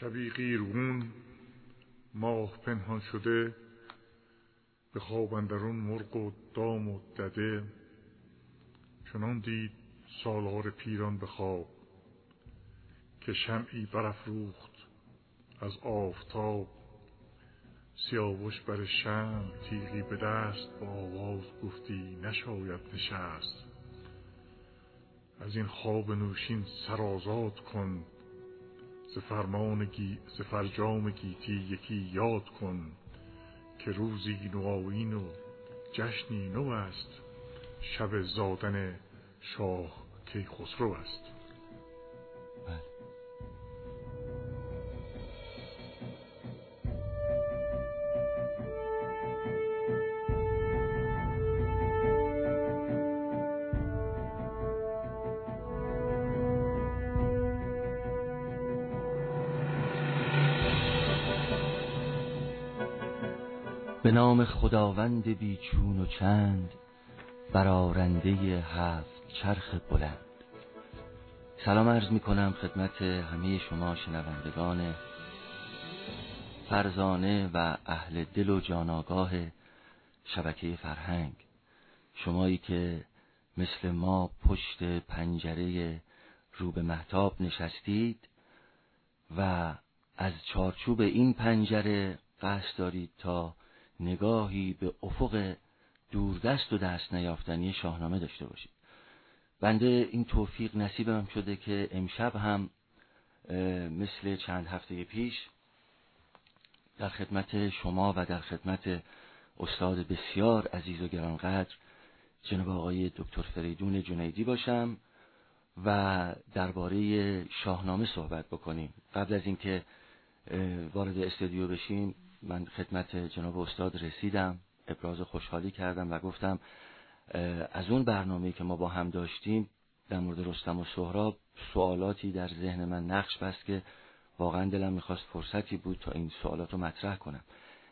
شبی قیرگون ماه پنهان شده به خواب اندرون مرغ و دام و دده. چنان دید سالار پیران به خواب که شمعی برافروخت از آفتاب. سیاوش بر شم تیغی به دست با آواز گفتی نشاید نشست. از این خواب نوشین سرازاد کن ز فرمان گی ز فرجام گیتی یکی یاد کن که روزی نوآیین و جشنی نو است شب زادن شاه کیخسرو است. خداوند بیچون و چند برارنده هفت چرخ بلند. سلام عرض می کنم خدمت همه شما شنوندگان فرزانه و اهل دل و جاناگاه شبکه فرهنگ. شمایی که مثل ما پشت پنجره رو به محتاب نشستید و از چارچوب این پنجره قصد دارید تا نگاهی به افق دوردست و دست نیافتنی شاهنامه داشته باشید. بنده این توفیق نصیبم شده که امشب هم مثل چند هفته پیش در خدمت شما و در خدمت استاد بسیار عزیز و گرانقدر جناب آقای دکتر فریدون جنیدی باشم و درباره شاهنامه صحبت بکنیم. قبل از اینکه وارد استودیو بشیم من خدمت جناب استاد رسیدم ابراز خوشحالی کردم و گفتم از اون برنامه که ما با هم داشتیم در مورد رستم و سهراب سوالاتی در ذهن من نقش بست که واقعا دلم می‌خواست فرصتی بود تا این سوالات رو مطرح کنم.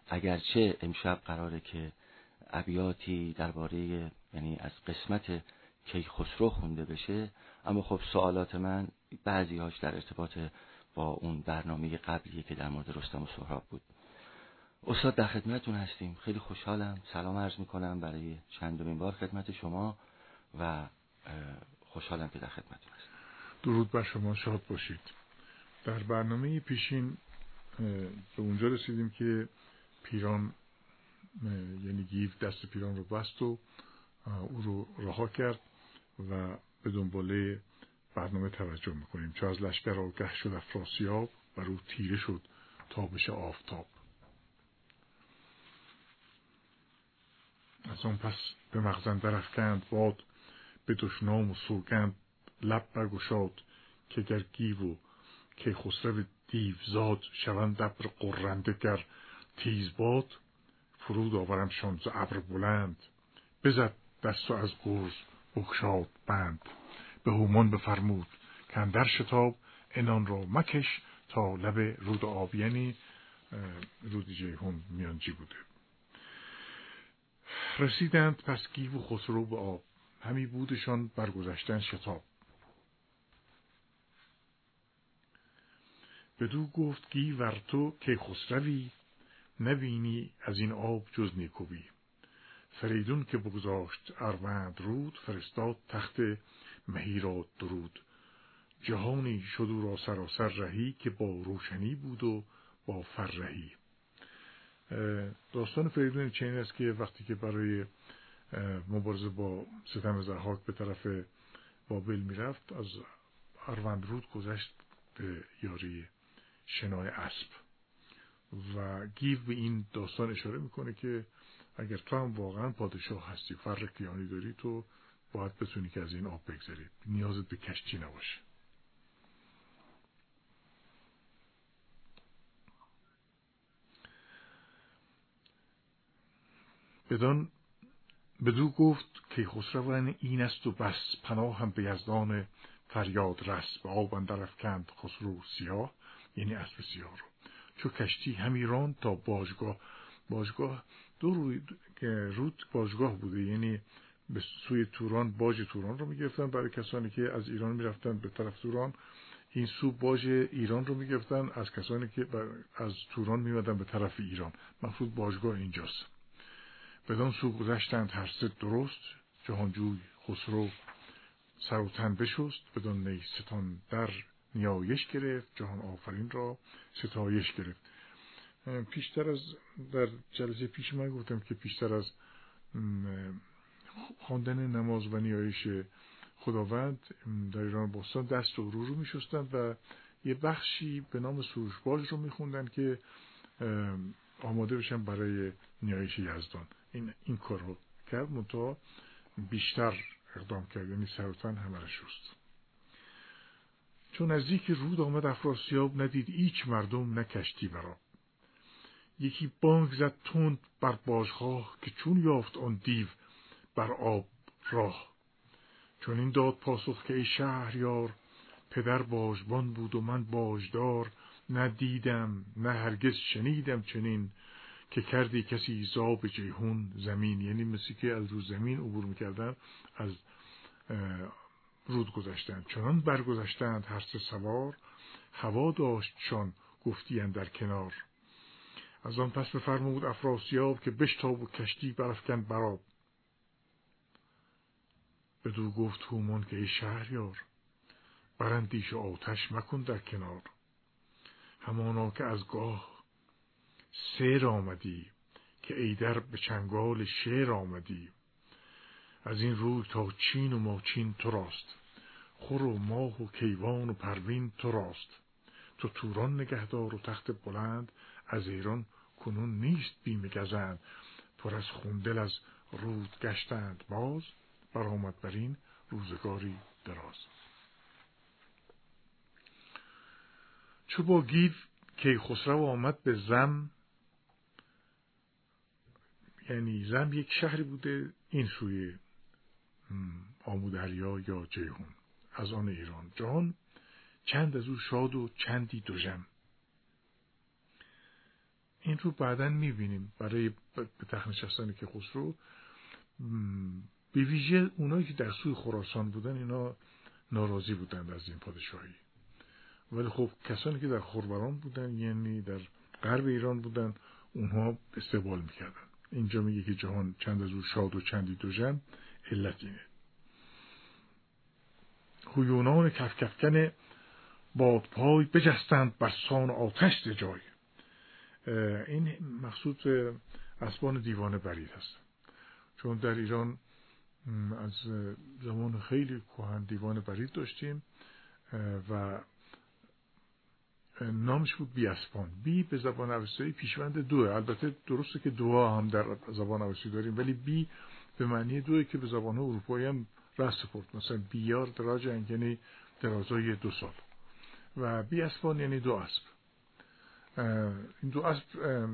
اگرچه امشب قراره که ابیاتی درباره یعنی از قسمت کیخسرو خونده بشه اما خب سوالات من بعضی هاش در ارتباط با اون برنامه قبلیه که در مورد رستم و سهراب بود. استاد در خدمتتون هستیم. خیلی خوشحالم. سلام عرض می‌کنم برای چندمین بار خدمت شما و خوشحالم که در خدمتتون هستم. درود بر شما. شاد باشید. در برنامه پیشین به اونجا رسیدیم که پیران یعنی گیو دست پیران رو بست و او رو رها کرد و به دنباله برنامه توجه می‌کنیم. چه از لشکر آگه شد افراسیاب و رو تیره شد تابش آفتاب. از آن پس به مغزن درفکند باد به دشنام و سوگند لب برگشاد که گر گیو و که خسرو زاد شوند ابر قرنده گر تیز باد فرود آورم ز ابر بلند بزد دست از گرز بکشاد بند به هومان بفرمود که اندر شتاب انان را مکش تا لب رود آب یعنی رود جیهون میانجی بوده رسیدند پس گیو و خسرو به آب. همی بودشان برگذشتن شتاب. بدو گفت گی ور تو که خسروی نبینی از این آب جز نیکوی فریدون که بگذاشت اروند رود فرستاد تخت مهی را درود. جهانی شد او را سراسر رهی که با روشنی بود و با فرهی داستان فریدون چین است که وقتی که برای مبارزه با ستم زحاک به طرف بابل می‌رفت از رود گذشت به یاری شنای اسب. و گیو به این داستان اشاره می‌کنه که اگر تو هم واقعا پادشاه هستی فر کیانی داری تو باید بتونی که از این آب بگذری. نیازت به کشتی نباشه. بدان بدو گفت که خسروان این است و بس پناه هم به یزدان فریاد رس به آب اندر خسرو سیاه یعنی اسب سیاه رو. چو کشتی همی راند تا باجگاه باجگاه دو روی رود باجگاه بوده یعنی به سوی توران باج توران رو می‌گرفتن برای کسانی که از ایران می‌رفتن به طرف توران. این سو باج ایران رو می‌گرفتن از کسانی که از توران میمدن به طرف ایران. مفروض باجگاه اینجاست. بدان سو گذشتند هر سه درست جهانجوی خسرو سر و تن بشست بدان نیستان در نیایش گرفت جهان آفرین را ستایش گرفت. پیشتر از در جلسه پیش من گفتم که پیشتر از خواندن نماز و نیایش خداوند در ایران باستان دست و رو رو میشستند و یه بخشی به نام سروشباج رو میخوندن که آماده بشن برای نیایش یزدان. این, این کار رو کرد منتها بیشتر اقدام کرد یعنی سرطان همه را شست چون نزدیک رود آمد افراسیاب ندید هیچ مردم نکشتی برا یکی بانک زد تند بر باشخواه که چون یافت آن دیو بر آب راه. چون این داد پاسخ که ای شهریار پدر باژبان بود و من باژدار نه نه هرگز شنیدم چنین که کردی کسی زاب جیهون زمین یعنی مثل که از رو زمین عبور می‌کردن از رود گذشتند چنان برگذشتند هر سه سوار. هوا داشت چون گفتیان در کنار. از آن پس بفرمود افراسیاب که بشتاب و کشتی برافکن براب بدو گفت هومان که ای شهریار برندیش آتش مکن در کنار. همانا که از گاه سیر آمدی که ایدر به چنگال شیر آمدی. از این روی تا چین و ماچین تو راست خور و ماه و کیوان و پروین تو راست. تو توران نگهدار و تخت بلند از ایران کنون نیست بیم گزند. پر از خوندل از رود گشتند باز برآمد بر این روزگاری دراز. چو با که خسرو آمد به زم یعنی زم یک شهری بوده این سوی آمودریا یا جیهون. از آن ایران جهان چند از او شاد و چندی دوژم. این رو بعدا می‌بینیم. برای به تخت نشستن که خسرو به ویژه اونایی که در سوی خراسان بودن اینا ناراضی بودند از این پادشاهی. ولی خب کسانی که در خوربران بودن یعنی در غرب ایران بودن اونها استقبال می‌کردن اینجا میگه که جهان چند از او شاد و چندی دوژم علت اینه. خویونان کفکفکن بادپای بجستند بر سان آتش جای. این مقصود اسبان دیوان برید هست چون در ایران از زمان خیلی کهن دیوان برید داشتیم و نامش بود بی اسبان بی به زبان اوستایی پیشوند دوه. البته درسته که دو هم در زبان اوستایی داریم ولی بی به معنی دوه که به زبان اروپایی هم رست سپرد مثلا بیار دراج یعنی درازای دو سال. و بی اسبان یعنی دو اسب. این دو اسب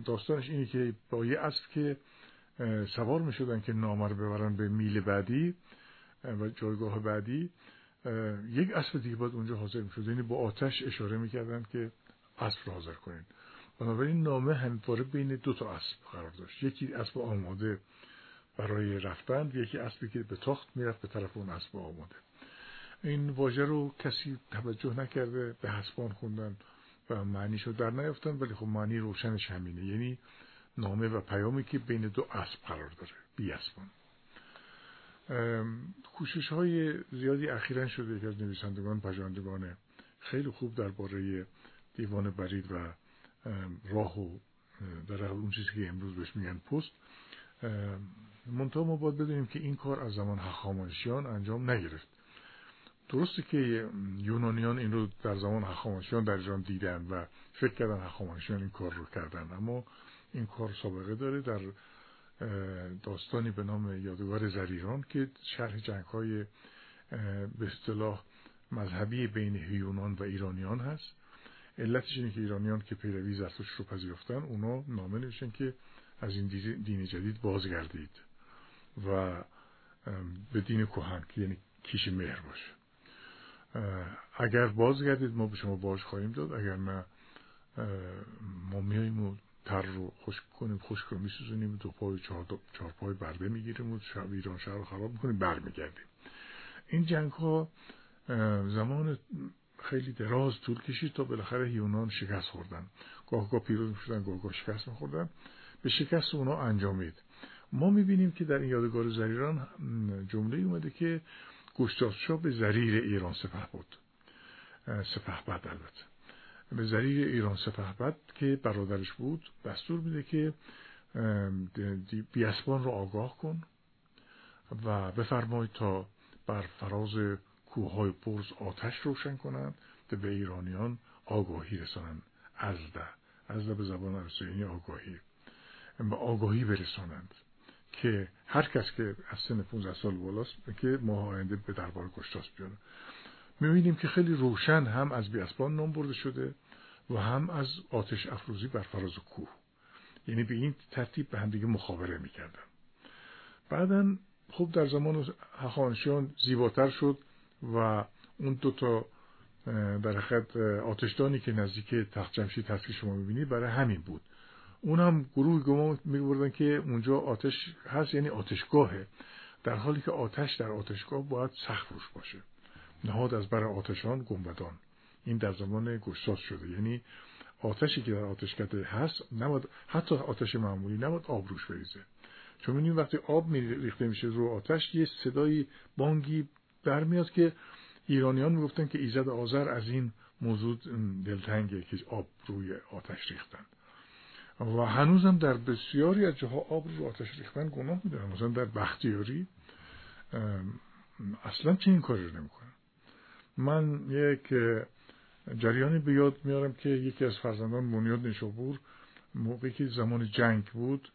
داستانش اینه که با یه اسب که سوار می شدن که نامر ببرن به میل بعدی و جایگاه بعدی یک اسب دیگه باید اونجا حاضر می شد یعنی با آتش اشاره می کردن که اسب رو حاضر کنین. بنابراین نامه همواره بین دو تا اسب قرار داشت. یکی اسب آماده برای رفتن یکی اسبی که به تاخت می‌رفت به طرف اون اسب آماده. این واژه رو کسی توجه نکرده به حسبان خوندن و معنیشو در نیافتن ولی خب معنی روشنش همینه. یعنی نامه و پیامی که بین دو اسب قرار داره بی اسبان. کوشش های زیادی اخیرا شده که از نویسندگان پژوهندگان خیلی خوب درباره دیوان برید و راه و در اون چیزی که امروز بهش میگن پست منتها ما باید بدونیم که این کار از زمان هخامنشیان انجام نگرفت. درسته که یونانیان این رو در زمان هخامنشیان در ایران دیدن و فکر کردن هخامنشیان این کار رو کردن اما این کار سابقه داره. در داستانی به نام یادگار زریران که شرح جنگ های به اصطلاح مذهبی بین یونان و ایرانیان هست. علتش اینه که ایرانیان که پیروی زرتشت رو پذیرفتن اونا نامه نوشتن که از این دین جدید بازگردید و به دین کهن که یعنی کیش مهر باشه. اگر بازگردید ما به شما باش خواهیم داد. اگر نه ما میاییم و تر رو خشک کنیم خشک رو میسوزونیم دو پای چهار, پای برده می‌گیریم و شب ایران شهر رو خراب می‌کنیم برمیگردیم. این جنگ ها زمان خیلی دراز طول کشید تا بالاخره یونان شکست خوردن. گاه گاه پیروز می‌شدن گاه شکست میخوردن. به شکست اونا انجامید. ما می‌بینیم که در این یادگار زریران جمله اومده که گشتاسشا به زریر ایران سپه بود. سپه بد البته. به زریر ایران سپه بد که برادرش بود دستور میده که بیاسبان رو آگاه کن و بفرمای تا بر فراز کوههای پرز آتش روشن کنند و به ایرانیان آگاهی رسانند. ازده ازده به زبان عربی آگاهی به آگاهی برسانند که هر کس که از سن 15 سال بالاست که ماه آینده به دربار گشتاس بیانه می‌بینیم که خیلی روشن هم از بیاسبان نام برده شده و هم از آتش افروزی بر فراز کوه. یعنی به این ترتیب به همدیگه مخابره می‌کردن. بعدا خوب در زمان هخانشیان زیباتر شد و اون دوتا در حقیقت آتشدانی که نزدیک تخت جمشید هست که شما می‌بینید برای همین بود. اون هم گروه گمان میبردن که اونجا آتش هست یعنی آتشگاهه در حالی که آتش در آتشگاه باید سخت روش باشه. نهاد از برای آتشان گنبدان. این در زمان گشتاس شده. یعنی آتشی که در آتشکده هست نباید حتی آتش معمولی نباید آب روش بریزه. چون می‌بینیم وقتی آب ریخته میشه رو آتش یه صدای بانگی برمیاد که ایرانیان می‌گفتن که ایزد آذر از این موضوع دلتنگه که آب روی آتش ریختن. و هنوزم در بسیاری از جاها آب رو آتش ریختن گناه می‌دونن مثلا در بختیاری اصلا چه این کاری رو من یک جریانی به یاد میارم که یکی از فرزندان بنیاد نشابور موقعی که زمان جنگ بود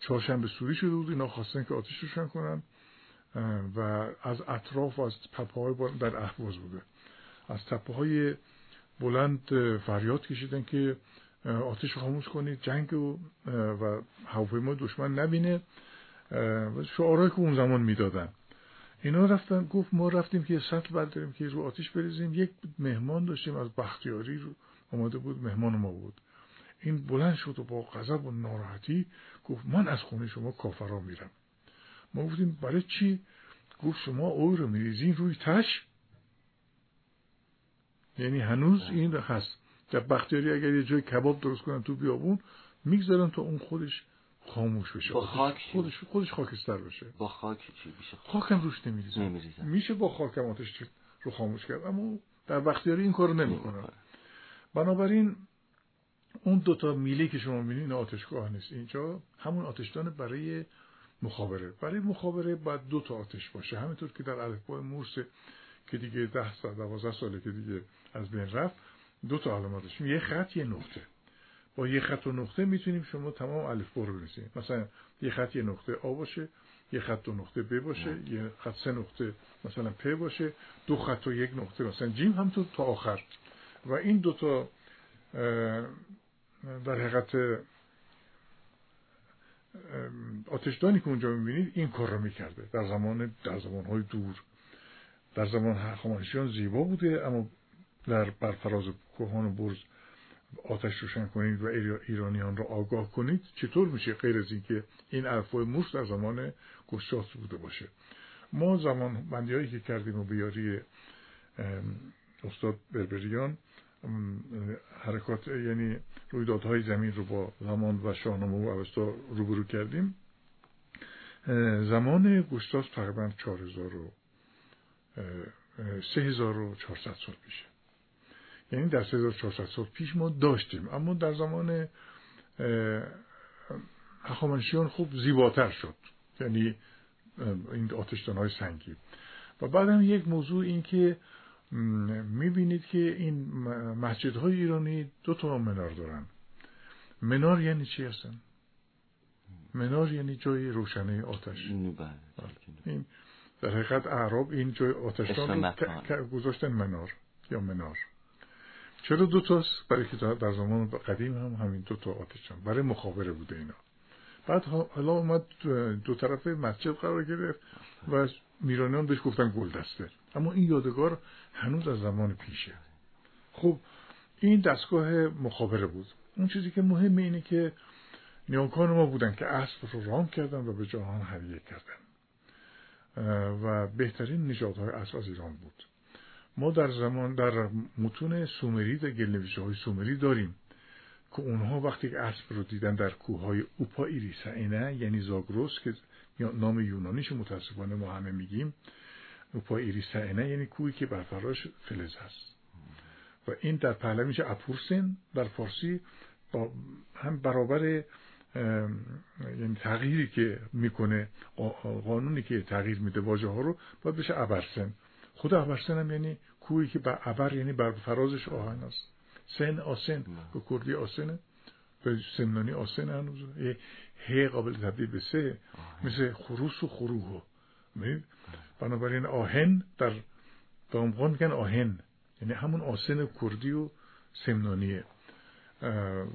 چهارشنبه سوری شده بود. اینا خواستن که آتش روشن کنن و از اطراف از تپه های در احواز بوده. از تپه های بلند فریاد کشیدن که آتش خاموش کنید جنگ و, و هواپیما دشمن نبینه. و شعارهایی که اون زمان می‌دادن. اینا رفتن گفت ما رفتیم که سطل برداریم که رو آتش بریزیم. یک مهمان داشتیم از بختیاری رو آمده بود مهمان ما بود. این بلند شد و با غضب و ناراحتی گفت من از خونه شما کافرا میرم. ما گفتیم برای چی؟ گفت شما اوی رو میریزین روی تش. یعنی هنوز این هست. در بختیاری اگر یه جای کباب درست کنن تو بیابون می‌گذارن تا اون خودش خاموش بشه. با خاک خودش خودش خاکستر بشه. با خاک چی میشه؟ خاکم روش نمیریزن میشه با خاکم آتش رو خاموش کرد. اما در بختیاری این کارو نمی‌کنن بنابراین اون دوتا میله که شما می‌بینید آتشگاه نیست. اینجا همون آتشدان برای مخابره. برای مخابره باید دو تا آتش باشه. همینطور که در الفبای مورس که دیگه ده سال دوازده ساله که دیگه از بین رفت دو تا علامتش. یه خط یه نقطه. با یه خط و نقطه می‌تونیم شما تمام الفبا رو بنویسیم مثلا یه خط یه نقطه آ باشه یه خط دو نقطه ب باشه یه خط سه نقطه مثلا پ باشه دو خط و یک نقطه مثلا جیم هم تو تا آخر. و این دو تا در حقیقت آتشدانی که اونجا می‌بینید این کار رو می‌کرده. در زمان در زمانهای دور. در زمان هخامنشیان زیبا بوده اما در برفراز کوهان و برز آتش روشن کنید و ایرانیان را آگاه کنید. چطور میشه غیر از اینکه این الفای موس در زمان گشتاس بوده باشه؟ ما زمان بندی که کردیم و بیاری استاد بربریان حرکات یعنی رویدادهای زمین رو با زمان و شاهنامه و اوستا روبرو کردیم. زمان گشتاس تقریبا 4000 و 3400 سال پیشه. یعنی در 3400 سال پیش ما داشتیم. اما در زمان هخامنشیان خوب زیباتر شد. یعنی این آتشدان های سنگی. و بعدم یک موضوع این که می‌بینید که این مسجدهای ایرانی دو تا منار دارن. منار یعنی چی هستن؟ منار یعنی جای روشنه آتش. این در حقیقت اعراب این جای آتشدان گذاشتن منار یا منار. چرا دو تاست؟ برای که در زمان قدیم هم همین دو تا آتشان برای مخابره بوده اینا. بعد حالا اومد دو طرف مسجد قرار گرفت و میرانیان بهش گفتن گلدسته اما این یادگار هنوز از زمان پیشه. خب این دستگاه مخابره بود. اون چیزی که مهمه اینه که نیاکان ما بودن که اسب رو رام کردن و به جهان هدیه کردن. و بهترین نژادهای اسب از ایران بود. ما در زمان در متون سومری در گلنویشه های سومری داریم که اونها وقتی که اسب رو دیدن در کوههای اوپا ایریسعینه یعنی زاگروس که نام یونانیش متاسفانه ما همه میگیم اوپا ایریسعینه یعنی کوهی که بر فراش فلز هست. و این در پهلوی میشه اپورسن در فارسی با هم برابر یعنی تغییری که می‌کنه قانونی که تغییر میده واژه ها رو باید بشه ابرسن. خود ابرسن هم یعنی کوهی که بر ابر یعنی بر فرازش آهن است. سن آسن به کردی آسنه. به سمنانی آسن هنوز. هی قابل تبدیل به سه. مثل خروس و خروه بنابراین آهن در به میگن آهن. یعنی همون آسن کردی و سمنانیه.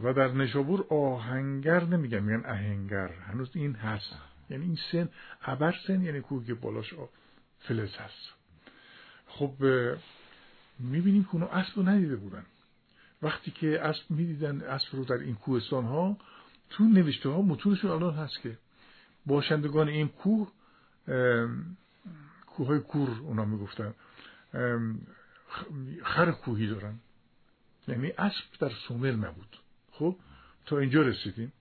و در نشابور آهنگر نمیگن میگن اهنگر. هنوز این هست. یعنی این سن ابر سن یعنی کوه که بالاش فلز هست. خب می‌بینیم که اونو اسب رو ندیده بودن. وقتی که اسب می‌دیدن اسب رو در این کوهستان ها تو نوشته ها متونشون الان هست که باشندگان این کوه کوه های کور اونا می‌گفتن خر کوهی دارن. یعنی اسب در سومر نبود. خب تا اینجا رسیدیم.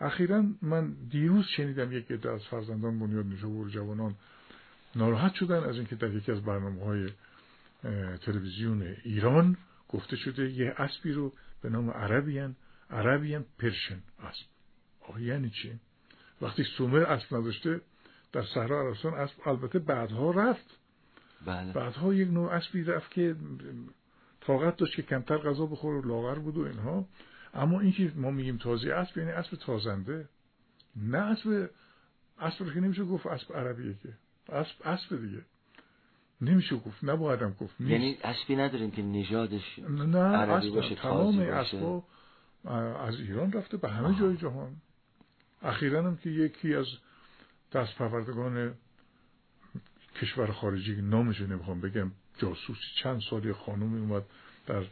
اخیرا من دیروز شنیدم یک از فرزندان بنیاد نشابور جوانان ناراحت شدن از اینکه در یکی از برنامه های تلویزیون ایران گفته شده یه اسبی رو به نام عربیان عربیان پرشن اسب. آه یعنی چی؟ وقتی سومر اسب نداشته در صحرا عربستان اسب البته بعدها رفت. بله. بعدها یک نوع اسبی رفت که طاقت داشت که کمتر غذا بخوره و لاغر بود و اینها. اما اینکه ما میگیم تازی اسب یعنی اسب تازنده. نه اسب اسب رو که نمیشه گفت اسب عربیه که. اسب اسب دیگه. نمیشه گفت نبایدم گفت یعنی اسبی نداریم که نژادش نه عربی باشه تمام اسبا از ایران رفته به همه جای جهان. اخیرا هم که یکی از دست پروردگان کشور خارجی نامش نمی‌خوام بگم جاسوسی چند سالی خانومی اومد در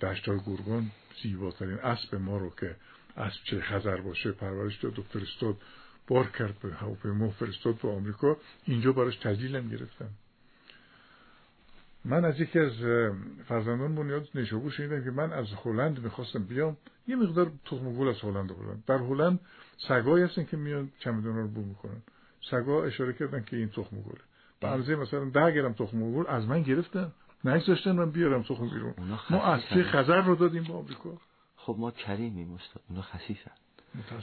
دشتای گرگان. زیباترین اسب ما رو که اسب چه خزر باشه پرورش داد و فرستاد بار کرد به هواپیما فرستاد به آمریکا. اینجا براش تجلیلم گرفتم من از یکی از فرزندان بنیاد نشابور شنیدم که من از هلند می‌خواستم بیام. یه مقدار تخم گل از هلند آوردن. در هلند سگایی هستن که میان چمدان رو بو می‌کنن. سگا اشاره کردن که این تخم گله به مثلا ده گرم تخم گل از من گرفتن. نگذاشتن من بیارم تخم بیرون. ما اصلی خزر رو دادیم به آمریکا؟ خب ما کریمیم استاد. اونا خسیسن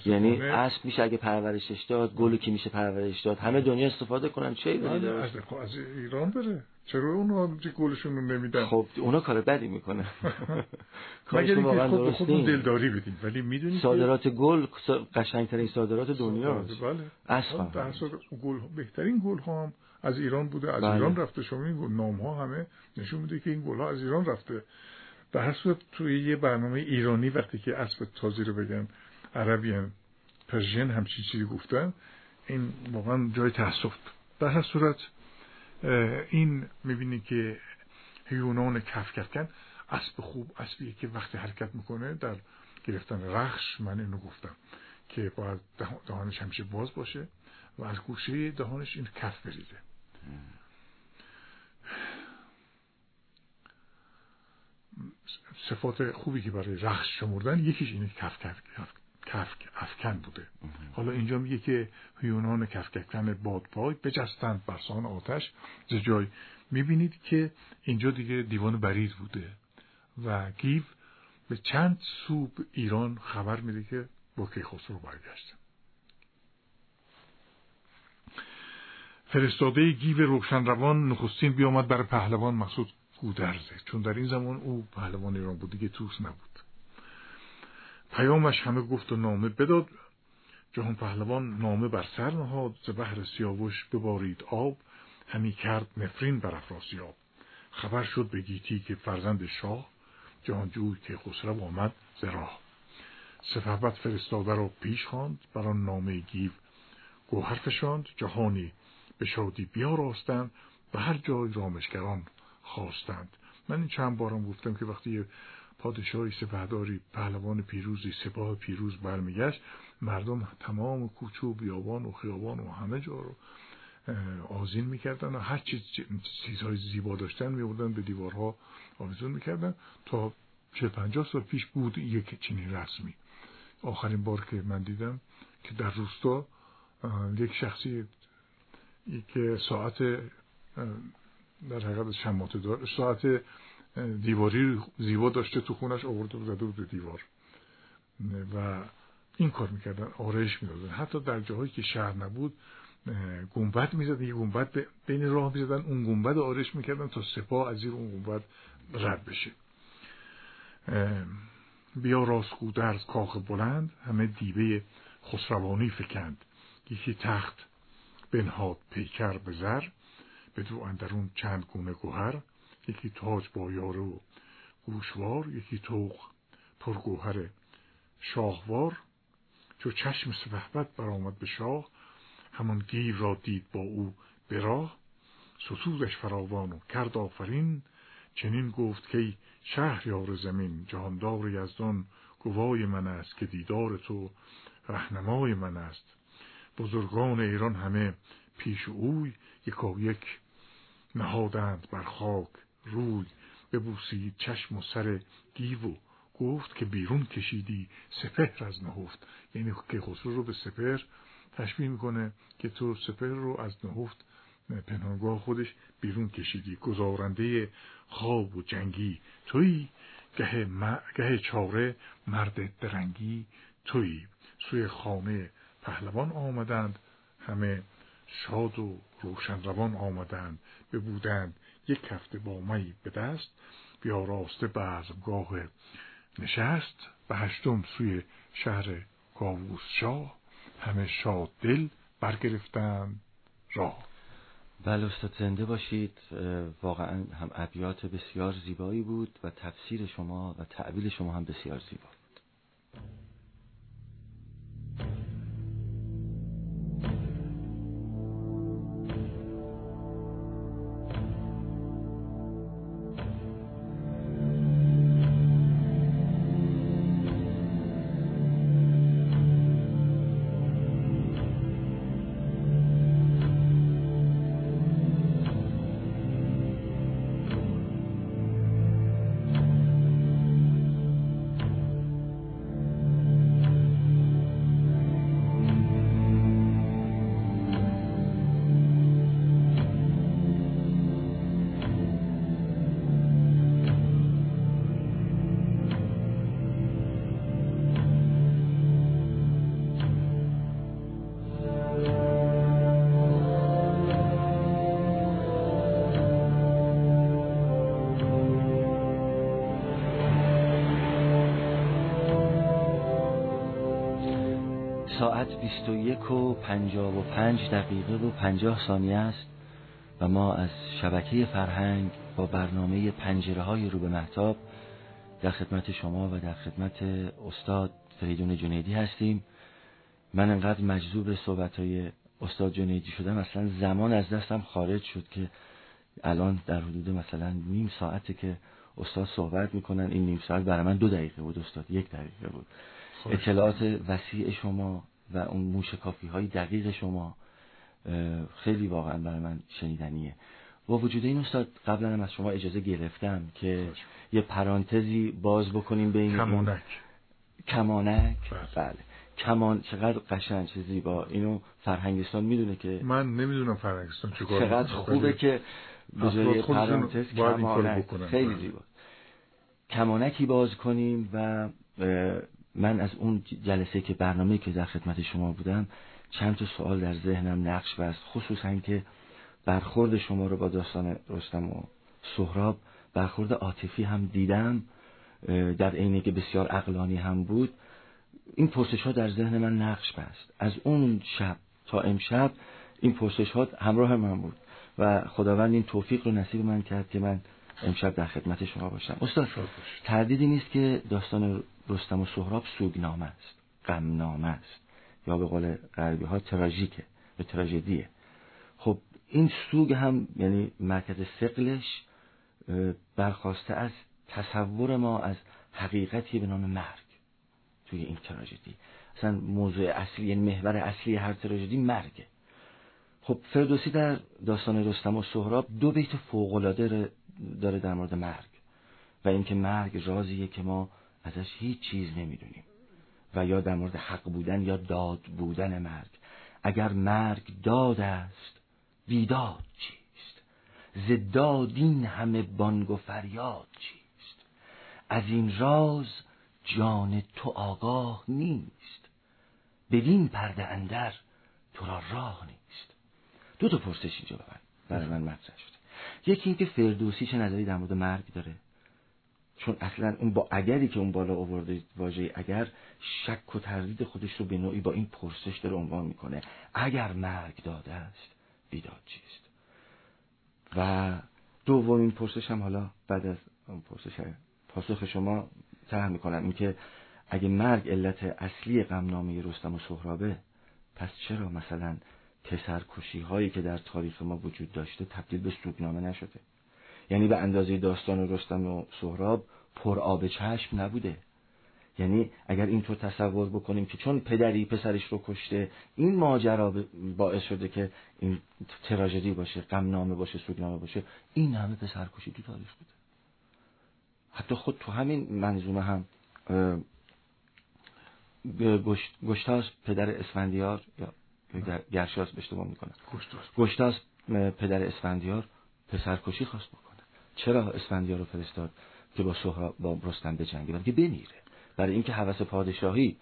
یعنی اسب میشه اگه پرورشش داد گلی که میشه پرورش داد. همه دنیا استفاده کنن. چه بله، از, از ایران بره. چرا اونا گلشون رو نمیدن؟ خب اونا کار بدی می‌کنه مگر اینکه خود خودمون دلداری بدیم. ولی می‌دونید صادرات گل قشنگترین صادرات دنیا بله. اسب گل بهترین گل ها هم از ایران بوده از بله. ایران رفته. شما این نام ها همه نشون میده که این گل ها از ایران رفته. به هر صورت توی یه برنامه ایرانی وقتی که اسب تازی رو بگن عربیان پرژین همچی چیزی گفتن این واقعا جای تاسف در هر صورت این می‌بینی که هیونان کف کفکن اسب خوب اسبیه که وقتی حرکت می‌کنه در گرفتن رخش من اینو گفتم که باید دهانش همیشه باز باشه و از گوشه دهانش این کف بریزه. صفات خوبی که برای رخش شمردن یکیش اینه کف کف کف کف افکن بوده. حالا اینجا میگه که هیونان کف افکن بادپای بجستند برسان آتش. ز جای می‌بینید که اینجا دیگه دیوان برید بوده و گیو به چند سوب ایران خبر میده که با خسرو برگشته فرستاده گیو روشن روان نخستین بیامد برای پهلوان. مقصود گودرزه چون در این زمان او پهلوان ایران بود دیگه توس نبود. پیامش همه گفت و نامه بداد. جهان پهلوان نامه بر سر نهاد. ز بحر سیاوش ببارید آب. همی کرد نفرین بر افراسیاب خبر شد به گیتی که فرزند شاه. جهانجوی که خسرو آمد ز راه. سپهبد فرستاده را پیش خواند. بر آن نامه گیو گوهر فشاند. جهانی به شادی بیاراستند. به هر جای رامشگران خواستند. من این چند بارم گفتم که وقتی پادشاهی سپهداری پهلوان پیروزی سپاه پیروز برمیگشت. مردم تمام کوچه و بیابان و خیابان و همه جا رو آزین می‌کردن و هر چیز چیزهای زیبا داشتن میبردن به دیوارها آویزون می‌کردن. تا چه پنجاه سال پیش بود یک چنین رسمی. آخرین بار که من دیدم که در روستا یک شخصی که ساعت در حقیقت شماته دار ساعت دیواری زیبا داشته تو خونش آورده و زده بود دیوار. و این کار می‌کردن آرایش می‌دادن. حتی در جاهایی که شهر نبود گنبد می‌زدن یه گنبد بین راه می‌زدن اون گنبد آرایش می‌کردن تا سپاه از زیر اون گنبد رد بشه. بیا راست از کاخ بلند همه دیبه خسروانی فکند. یکی تخت بنهاد پیکر به زر اندرون چند گونه گوهر. یکی تاج با یاره و گوشوار یکی توق پرگوهر شاهوار. چو چشم سپهبد برآمد به شاه همان گیو را دید با او به راه. ستودش فراوان و کرد آفرین چنین گفت که شهریار زمین جهاندار یزدان گوای من است که دیدار تو رهنمای من است. بزرگان ایران همه پیش اوی یکا یک نهادند بر خاک. روی ببوسید چشم و سر گیو و گفت که بیرون کشیدی سپهر از نهفت. یعنی که خسرو رو به سپهر تشبیه می‌کنه که تو سپهر رو از نهفت پنهانگاه خودش بیرون کشیدی. گزارنده خواب و جنگی توی گه, گه چاره مرد درنگی توی سوی خانه پهلوان آمدند همه شاد و روشن روان آمدند ببودند. یک هفته با می به دست راسته بزمگاه نشست به هشتم سوی شهر کاووس شاه. همه شاد دل برگرفتند راه. بله استاد زنده باشید. واقعا هم ابیات بسیار زیبایی بود و تفسیر شما و تعبیل شما هم بسیار زیبا. ساعت 21 و 55 دقیقه و 50 ثانیه است و ما از شبکه فرهنگ با برنامه پنجره های رو به محتاب در خدمت شما و در خدمت استاد فریدون جنیدی هستیم. من انقدر مجذوب صحبت های استاد جنیدی شدم اصلا زمان از دستم خارج شد که الان در حدود مثلا نیم ساعته که استاد صحبت می‌کنن این نیم ساعت برای من دو دقیقه بود استاد یک دقیقه بود. اطلاعات وسیع شما و اون موشکافی های دقیق شما خیلی واقعا برای من شنیدنیه. با وجود این استاد قبلا هم از شما اجازه گرفتم که یه پرانتزی باز بکنیم بین کمانک. کمانک؟ بله. بله. کمان چقدر قشنگ چه زیبا اینو فرهنگستان می‌دونه که من نمی‌دونم فرهنگستان چقدر خوبه که جای پرانتز کمانک. خیلی زیبا. کمانکی باز کنیم و من از اون جلسه که برنامه که در خدمت شما بودم چند تا سوال در ذهنم نقش بست خصوصا که برخورد شما رو با داستان رستم و سهراب برخورد عاطفی هم دیدم در عینه که بسیار عقلانی هم بود. این پرسش ها در ذهن من نقش بست. از اون شب تا امشب این پرسش ها همراه من بود و خداوند این توفیق رو نصیب من کرد که من امشب در خدمت شما باشم. استاد تردیدی نیست که داستان رستم و سهراب سوگنامه است غمنامه است. یا به قول غربی ها تراژیکه به تراژدیه. خب این سوگ هم یعنی مرکز سقلش برخواسته از تصور ما از حقیقتی به نام مرگ توی این تراژدی. اصلا موضوع اصلی یعنی محور اصلی هر تراژدی مرگه. خب فردوسی در داستان رستم و سهراب دو بیت فوقالعاده داره در مورد مرگ و اینکه مرگ رازیه که ما ازش هیچ چیز نمی‌دونیم. و یا در مورد حق بودن یا داد بودن مرگ. اگر مرگ داد است بیداد چیست؟ زدادین همه بانگ و فریاد چیست؟ از این راز جان تو آگاه نیست. بدین پرده اندر تو را راه نیست. دو تا پرسش اینجا ببن برای من مطرح شده. یکی اینکه فردوسی چه نظری در مورد مرگ داره. چون اصلا اون با اگری که اون بالا آورده واژه اگر شک و تردید خودش رو به نوعی با این پرسش داره عنوان می‌کنه. اگر مرگ داده است بیداد چیست؟ و دومین پرسش هم حالا بعد از اون پرسش پاسخ شما طرح می‌کنم. اینکه اگه مرگ علت اصلی غمنامه رستم و سهرابه پس چرا مثلا پسرکشی هایی که در تاریخ ما وجود داشته تبدیل به سوگنامه نشده؟ یعنی به اندازه داستان رستم و سهراب پر آب چشم نبوده. یعنی اگر اینطور تصور بکنیم که چون پدری پسرش رو کشته این ماجرا باعث شده که این تراژدی باشه غمنامه باشه سوگنامه باشه این همه پسرکشی تو تاریخ بوده. حتی خود تو همین منظومه هم گشتاس پدر اسفندیار یا گرشاس به اشتباه می‌کنه گشتاس. پدر اسفندیار پسرکشی خواست بکنه. چرا اسفندیار رو فرستاد که با سهراب با رستم بجنگه که بمیره. برای اینکه حوث پادشاهی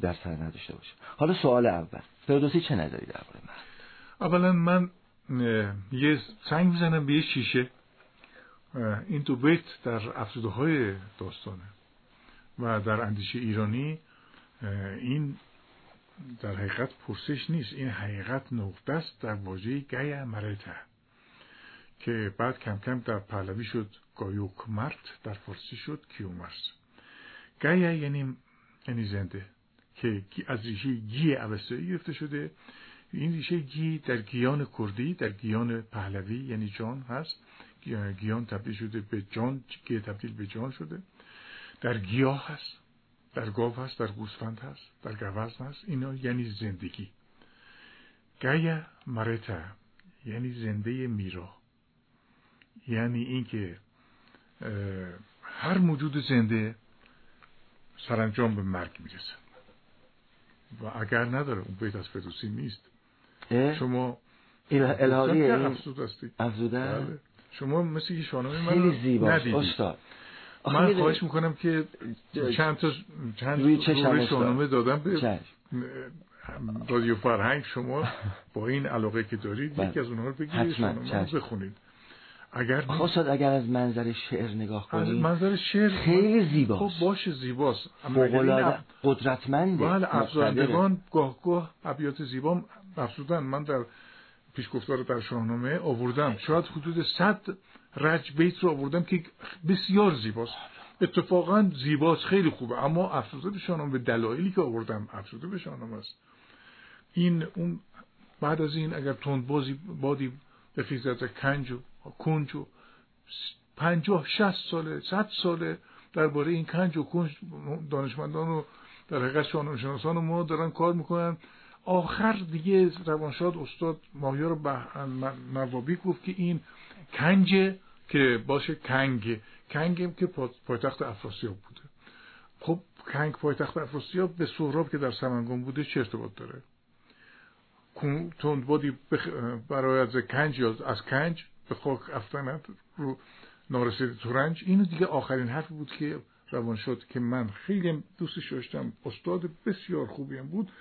در سر نداشته باشه. حالا سوال اول. فردوسی چه نظری درباره من اولا من یه سنگ می‌زنم به یه شیشه. این دو بیت در افزوده های داستانه و در اندیشه ایرانی این در حقیقت پرسش نیست. این حقیقت نقطه است در واژه گیا مرته که بعد کم کم در پهلوی شد. گایوک مرت در فارسی شد کیومرس گیا یعنی یعنی زنده که از ریشه گی اوستایی گرفته شده. این ریشه گی در گیان کردی در گیان پهلوی یعنی جان هست. گیان تبدیل شده به جان گی تبدیل به جان شده. در گیاه هست در گاو هست در گوسفند هست در گوزن هست. اینا یعنی زندگی. گیا مرتا یعنی زنده میرا. یعنی اینکه هر موجود زنده سرانجام به مرگ می‌رسه. و اگر نداره اون بیت از فردوسی نیست. شما افزوده بله. شما مثل که شانه من خیلی استاد. من خواهش می‌کنم که چند تا چند روی شانومه دادم به رادیو فرهنگ شما با این علاقه که دارید بله. یکی از اونها رو بگیرید شانومه بخونید. اگر خواستاد اگر از منظر شعر نگاه کنید از منظر شعر خیلی زیباست. خب باشه زیباست. فوق‌العاده قدرتمنده بله افزایندگان گاه گاه ابیات زیبا افزودن. من در پیشگفتار در شاهنامه آوردم. شاید حدود 100 رج بیت رو آوردم که بسیار زیباست. اتفاقا زیباست خیلی خوبه. اما افزوده به شاهنامه به دلایلی که آوردم افزوده به شاهنامه است. این اون بعد از این اگر تند بازی بادی به خیزت کنج و کنج و پنجاه شست ساله صد ساله درباره این کنج و کنج دانشمندان و در حقیقت شانشناسان ما دارن کار می‌کنن. آخر دیگه روانشاد استاد ماهیار نوابی گفت که این کنج که باشه کنگ کنگ که پایتخت افراسیاب بوده. خب کنگ پایتخت افراسیاب به سهراب که در سمنگان بوده چه ارتباط داره؟ تندبادی برای از کنج یا از کنج به خاک افتنت رو نارسید تورنج اینو دیگه آخرین حرف بود که روان شد که من خیلی دوستش داشتم. استاد بسیار خوبیم بود.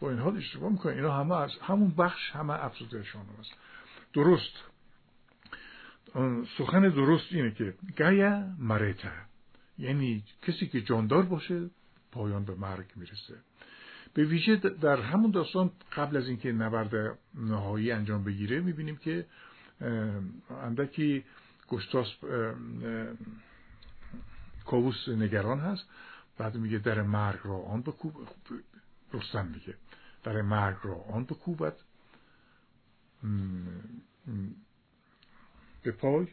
با این حال اشتباه می‌کنه اینا همه از همون بخش همه افزودهشان است درست. سخن درست اینه که گایا مرته یعنی کسی که جاندار باشه پایان به مرگ می‌رسه. به ویژه در همون داستان قبل از اینکه نبرد نهایی انجام بگیره می‌بینیم که اندکی گشتاس کاووس نگران هست. بعد میگه در مرگ را آن بکوب رستم میگه در مرگ را آن بکوبد. به پای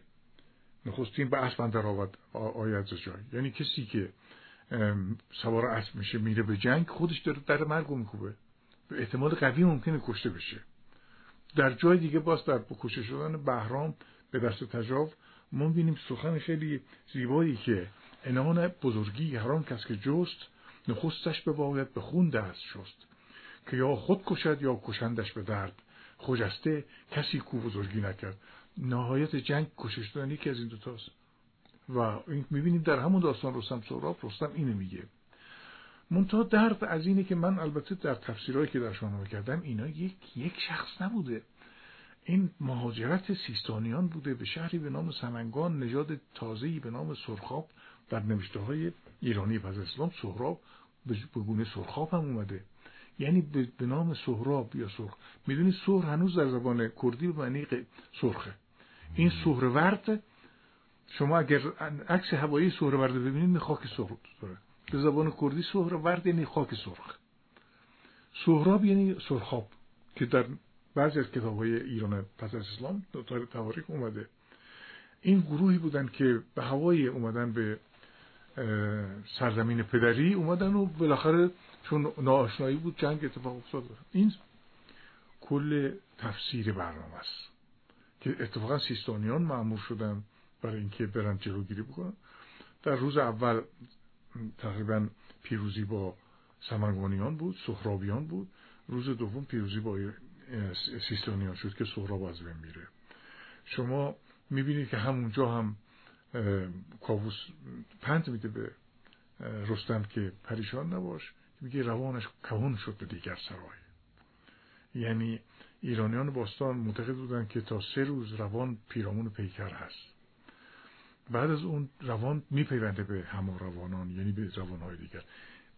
نخستین به اسب در آید جای. یعنی کسی که سوار اسب میشه میره به جنگ خودش داره در مرگ رو میکوبه. به احتمال قوی ممکنه کشته بشه. در جای دیگه باز در کشته شدن بهرام به دست تجاو ما بینیم سخن خیلی زیبایی که انان بزرگی هران کس که جست نخستش باید به خون دست شست. که یا خود کشد یا کشندش به درد خوجسته کسی کو بزرگی نکرد. نهایت جنگ کشش شدن یکی از این دوتاست. و می‌بینیم در همون داستان رستم سهراب رستم اینو میگه. منتها درد از اینه که من البته در تفسیرهایی که در شاهنامه کردم اینا یک یک شخص نبوده. این مهاجرت سیستانیان بوده به شهری به نام سمنگان نژاد تازه‌ای به نام سرخاب. در نوشته های ایرانی پس اسلام سهراب به گونه سرخاب هم اومده. یعنی به نام سهراب یا سرخ. می‌دونی سهر هنوز در زبان کردی به معنی سرخه. این سهرورد شما اگر عکس هوایی سهرورد ببینید خاک سرخ داره. به زبان کردی سهرورد یعنی خاک سرخ. سهراب یعنی سرخاب که در بعضی از کتاب های ایران پس از اسلام در تواریخ اومده. این گروهی بودن که به هوای اومدن به سرزمین پدری اومدن و بالاخره چون ناآشنایی بود جنگ اتفاق افتاد. این کل تفسیر برنامه است که اتفاقا سیستانیان معمور شدن برای اینکه برن جلوگیری بکنن. در روز اول تقریبا پیروزی با سمنگانیان بود سهرابیان بود. روز دوم پیروزی با سیستانیان شد که سهراب از بین میره. شما می‌بینید که همونجا هم کاووس پند میده به رستم که پریشان نباش. میگه روانش کهون شد به دیگر سرای. یعنی ایرانیان باستان معتقد بودن که تا سه روز روان پیرامون پیکر هست. بعد از اون روان میپیونده به همه روانان یعنی به روانهای دیگر.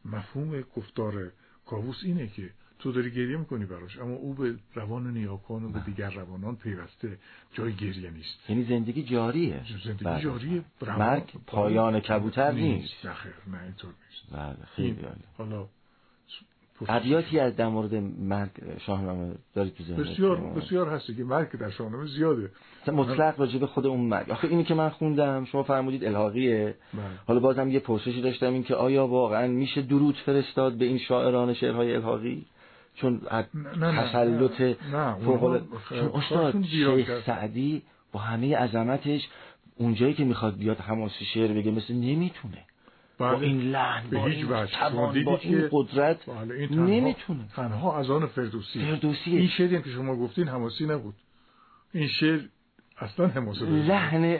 مفهوم گفتار کاووس اینه که تو داری گریه می‌کنی براش اما او به روان نیاکان و به دیگر روانان پیوسته جای گریه نیست. یعنی زندگی جاریه. زندگی بله. جاریه مرگ پایان کبوتر نیست. نه خیر نه اینطور نیست. بله خیلی حالا ابیاتی از در مورد مرگ شاهنامه دارید تو بسیار بسیار هستی که مرگ در شاهنامه زیاده. مطلق راجع به خود اون مرگ. آخه اینی که من خوندم شما فرمودید الهاقیه بله. حالا بازم یه پرسشی داشتم این که آیا واقعا میشه درود فرستاد به این شاعران شعرهای الهاقی چون تسلط فوق استاد شیخ سعدی با همه عظمتش اونجایی که می‌خواد بیاد حماسی شعر بگه مثل نمی‌تونه. با بله. این لحن به هیچ وجه. با این قدرت بله نمی‌تونه. تنها از آن فردوسی. فردوسیه. این شعری که شما گفتین حماسی نبود. این شعر اصلا حماسی لحن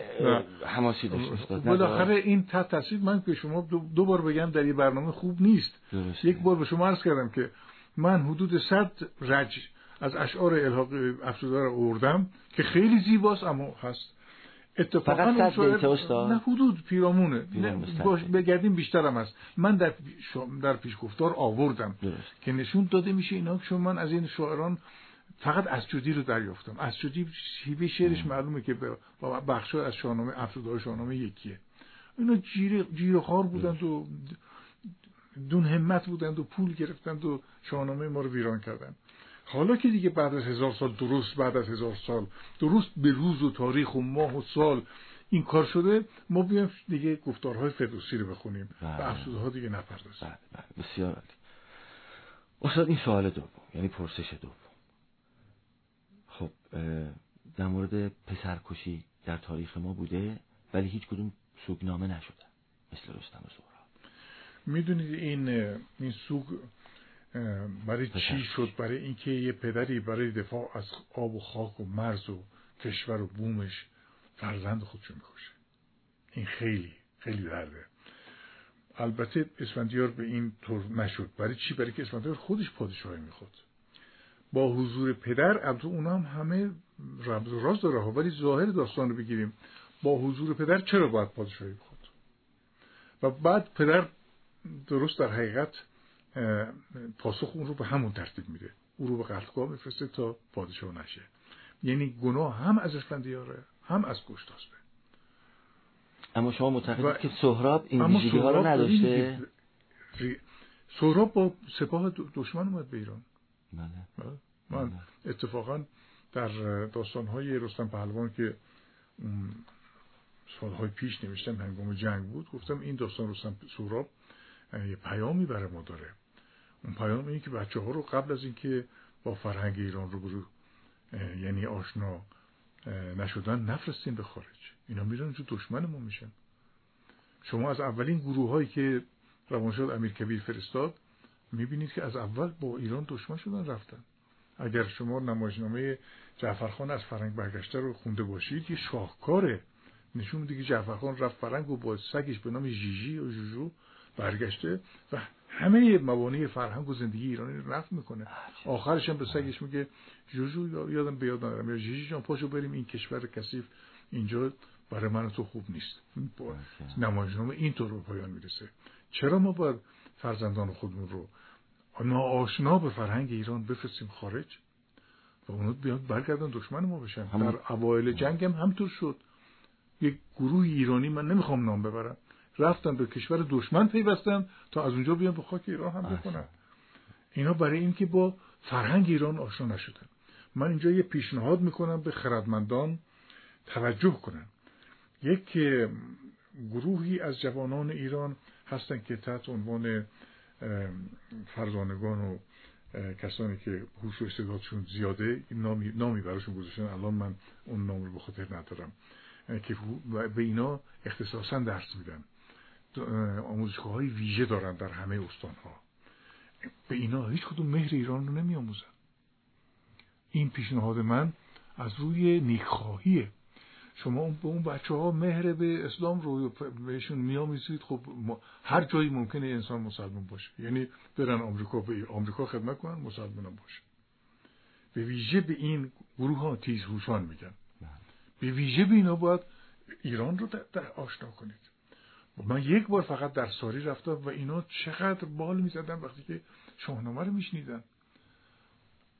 حماسی داشت بالاخره این تحت تاثیر من که شما دو, بار بگم در این برنامه خوب نیست. یک بار به شما عرض کردم که من حدود صد رج از اشعار الحاق افسودار آوردم که خیلی زیباست اما هست. اتفاقا فقط نه حدود پیرامونه. باش بگردیم بیشتر هم هست. من در در پیشگفتار آوردم که نشون داده میشه اینا که من از این شاعران فقط از جدی رو دریافتم. از جدی شیوه شعرش معلومه که با بخش از شاهنامه افسودار شاهنامه یکیه. اینا جیر جیر خار بودند و دون همت بودند و پول گرفتند و شاهنامه ما رو ویران کردند. حالا که دیگه بعد از هزار سال درست بعد از هزار سال درست به روز و تاریخ و ماه و سال این کار شده ما بیایم دیگه گفتارهای فردوسی رو بخونیم بله. و افسوده ها دیگه نپردازیم. بله بله. بسیار عالی. استاد این سوال دوم یعنی پرسش دوم. خب در مورد پسرکشی در تاریخ ما بوده ولی هیچ کدوم سوگنامه نشده مثل رستم و سهراب می‌دونید این این سوگ برای چی شد؟ برای اینکه یه پدری برای دفاع از آب و خاک و مرز و کشور و بومش فرزند خودشو می‌کشه. این خیلی خیلی درده. البته اسفندیار به این طور نشد. برای چی؟ برای که اسفندیار خودش پادشاهی می‌خواد. با حضور پدر البته اونا هم همه رمز و راز داره ولی ظاهر داستان رو بگیریم. با حضور پدر چرا باید پادشاهی بخواد و بعد پدر درست در حقیقت پاسخ اون رو به همون ترتیب میده او رو به قتلگاه میفرسته تا پادشاه نشه یعنی گناه هم از اسفندیاره هم از گشتاسبه اما شما معتقدید که سهراب این ویژگی ها رو نداشته سهراب با سپاه دشمن اومد به ایران بله. بله. من بله. اتفاقا در داستانهای رستم پهلوان که سالهای پیش نوشتم هنگام جنگ بود گفتم این داستان رستم سهراب یه پیامی برای ما داره پیام اینه که بچه ها رو قبل از اینکه با فرهنگ ایران رو برو یعنی آشنا نشدن نفرستین به خارج. اینا میرن جو دشمن میشن. شما از اولین گروه هایی که روانشاد امیر کبیر فرستاد می‌بینید که از اول با ایران دشمن شدن رفتن. اگر شما نمایشنامه جعفرخان از فرنگ برگشته رو خونده باشید یه شاهکاره. نشون میده که جعفرخان رفت فرنگ و با سگش به نام جیجی و جوجو برگشته و همه مبانی فرهنگ و زندگی ایرانی رو رفت می‌کنه. آخرش هم به سگش میگه جوجو یادم به یاد ندارم یا جیجی جان پاشو بریم این کشور کثیف اینجا برای من تو خوب نیست. نمایشنامه اینطور به پایان می‌رسه. چرا ما باید فرزندان خودمون رو ناآشنا به فرهنگ ایران بفرستیم خارج و اونو بیاد برگردن دشمن ما بشن؟ در اوایل جنگ هم همطور شد. یک گروه ایرانی من نمی‌خوام نام ببرم. رفتن به کشور دشمن پیوستن تا از اونجا بیان به خاک ایران هم بکنن اینا برای اینکه با فرهنگ ایران آشنا نشدن من اینجا یه پیشنهاد می‌کنم به خردمندان توجه کنن. یک گروهی از جوانان ایران هستن که تحت عنوان فرزانگان و کسانی که هوش و استعدادشون زیاده نامی, نامی براشون گذاشتن. الان من اون نام رو به خاطر ندارم. که به اینا اختصاصا درس میدن. آموزشگاه های ویژه دارن در همه استان ها به اینا هیچ کدوم مهر ایران رو نمی آموزن این پیشنهاد من از روی نیکخواهیه. شما به اون بچه ها مهر به اسلام رو بهشون میآمیزید خب هر جایی ممکنه انسان مسلمان باشه. یعنی برن آمریکا به آمریکا خدمت کنن مسلمان باشه. به ویژه به این گروه ها تیز هوشان میگن به ویژه به اینا باید ایران رو در آشنا کنید. من یک بار فقط در ساری رفتم و اینا چقدر بال می‌زدن وقتی که شاهنامه رو میشنیدن.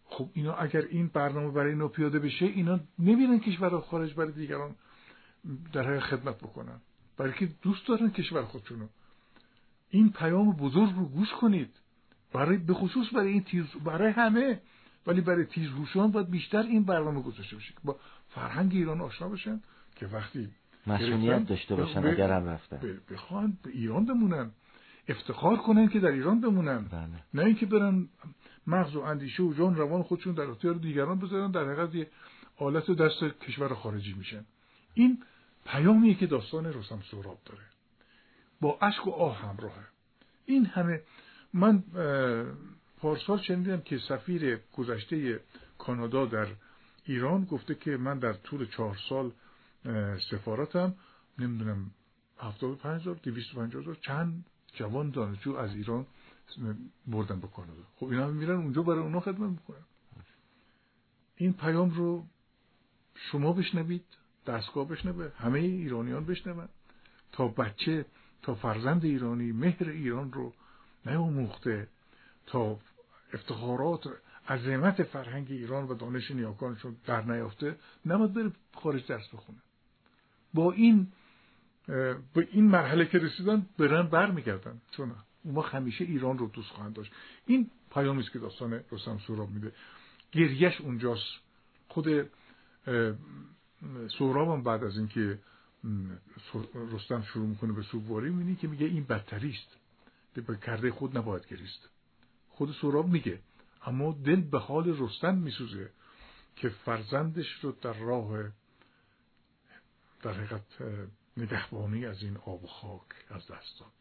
خب اینا اگر این برنامه برای اینا پیاده بشه اینا نمیرن کشور خارج برای دیگران در خدمت بکنن. برای که دوست دارن کشور خودشونو. این پیام بزرگ رو گوش کنید. برای به خصوص برای این تیز برای همه ولی برای تیز باید بیشتر این برنامه گذاشته بشه با فرهنگ ایران آشنا بشن که وقتی مسئولیت داشته باشن اگر هم رفتن. بخوان به ایران بمونن. افتخار کنن که در ایران بمونن. بله. نه اینکه برن مغز و اندیشه و جان روان خودشون در اختیار دیگران بذارن در حقیقت یه آلت دست کشور خارجی میشن. این پیامیه که داستان رستم سهراب داره. با اشک و آه همراهه. این همه من پارسال شنیدم که سفیر گذشته کانادا در ایران گفته که من در طول چهار سال سفارتم. نمی‌دونم هفتاد پنج هزار دویست و هزار. چند جوان دانشجو از ایران بردن به کانادا. خب اینا میرن اونجا برای اونا خدمت می‌کنن. این پیام رو شما بشنوید دستگاه بشنوه همه ایرانیان بشنون. تا بچه تا فرزند ایرانی مهر ایران رو نیاموخته. تا افتخارات عظمت فرهنگ ایران و دانش نیاکانشون در نیافته نباید بره خارج درس بخونه. با این به این مرحله که رسیدن برن برمیگردن. چون اون همیشه ایران رو دوست خواهند داشت. این پیامی است که داستان رستم سهراب میده. گریش اونجاست. خود سهراب هم بعد از اینکه رستم شروع می‌کنه به سوگواری می‌بینی که میگه این بدتری است. به کرده خود نباید گریست. خود سهراب میگه اما دل به حال رستم میسوزه که فرزندش رو در راه در حقیقت نگهبانی از این آب و خاک از دست داد.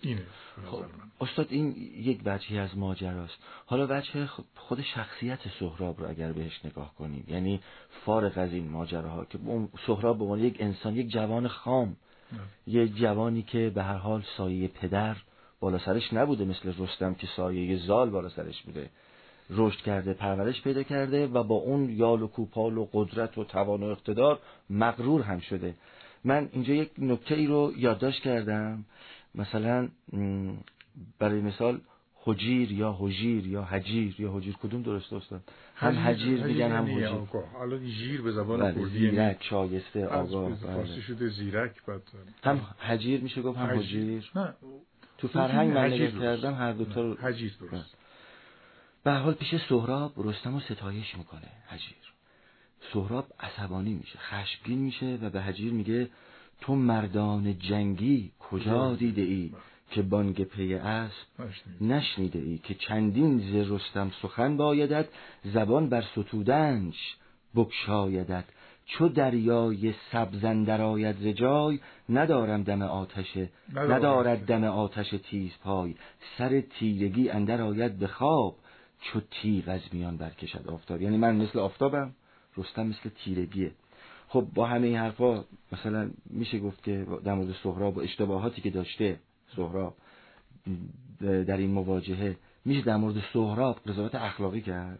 اینه خب استاد این یک بچه از ماجراست. حالا بچه خود شخصیت سهراب رو اگر بهش نگاه کنیم یعنی فارغ از این ماجراها که سهراب به عنوان یک انسان یک جوان خام یک جوانی که به هر حال سایه پدر بالا سرش نبوده مثل رستم که سایه زال بالا سرش بوده. رشد کرده پرورش پیدا کرده و با اون یال و کوپال و قدرت و توان و اقتدار مغرور هم شده. من اینجا یک نکته ای رو یادداشت کردم. مثلا برای مثال حجیر یا حجیر یا حجیر یا حجیر. کدوم درسته استاد؟ هم حجیر میگن هم حجیر. حالا جیر به زبان بله، کردی یعنی زیرک شایسته آگاه فارسی بله. شده زیرک بعد هم حجیر میشه گفت هم حجیر. نه تو فرهنگ من نگاه کردم هر دو تا حجیر درست. به حال پیش سهراب رستم رو ستایش می‌کنه حجیر. سهراب عصبانی میشه خشمگین میشه و به حجیر میگه تو مردان جنگی کجا دیده ای که بانگ پی اسب نشنیده ای که چندین ز رستم سخن بایدد زبان بر ستودنش بکشایدد چو دریای سبزندر آید ز جای ندارم دم آتش ندارد دم آتش تیز پای. سر تیرگی اندر آید به خواب چو تیغ از میان برکشد آفتاب. یعنی من مثل آفتابم رستم مثل تیرگیه. خب با همه این حرفا مثلا میشه گفت که در مورد سهراب و اشتباهاتی که داشته سهراب در این مواجهه میشه در مورد سهراب قضاوت اخلاقی کرد؟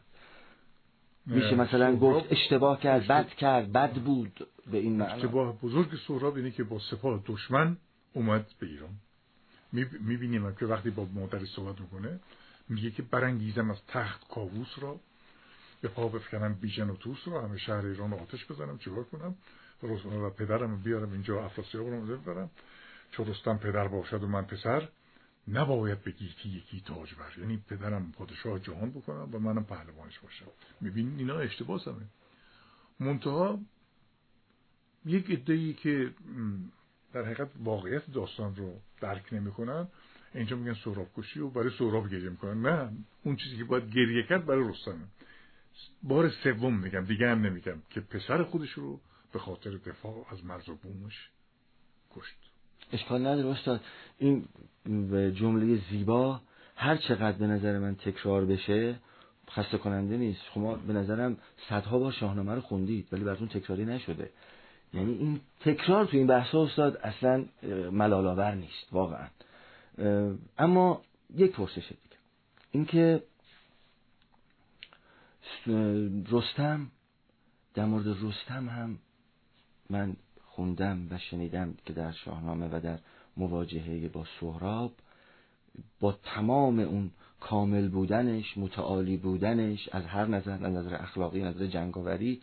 میشه مثلا گفت اشتباه کرد بد کرد بد بود به این معنا اشتباه بزرگ سهراب اینه که با سپاه دشمن اومد به ایران. می‌بینیم که وقتی با مادر صحبت می‌کنه میگه که برانگیزم از تخت کاووس را به پا بفکنم بیژن و توس رو همه شهر ایران آتش بزنم چیکار کنم؟ و پدرم بیارم اینجا افراسیاب رو ببرم. چون رستم پدر باشد و من پسر نباید به گیتی یکی تاج بر. یعنی پدرم پادشاه جهان بکنم و منم پهلوانش باشم. میبین اینا اشتباه همه منتها یک ادهی که در حقیقت واقعیت داستان رو درک نمی‌کنن اینجا میگن سهراب کشی و برای سهراب گریه می‌کنن. نه اون چیزی که باید گریه کرد برای رستمه بار سوم میگم دیگه هم نمیگم که پسر خودش رو به خاطر دفاع از مرز و بومش کشت. اشکال نداره استاد. این جمله زیبا هر چقدر به نظر من تکرار بشه خسته کننده نیست شما به نظرم صدها بار شاهنامه رو خوندید ولی براتون تکراری نشده. یعنی این تکرار تو این بحث استاد اصلا ملالآور نیست واقعا. اما یک پرسش دیگه. اینکه رستم در مورد رستم هم من خوندم و شنیدم که در شاهنامه و در مواجهه با سهراب با تمام اون کامل بودنش متعالی بودنش از هر نظر از نظر اخلاقی نظر جنگاوری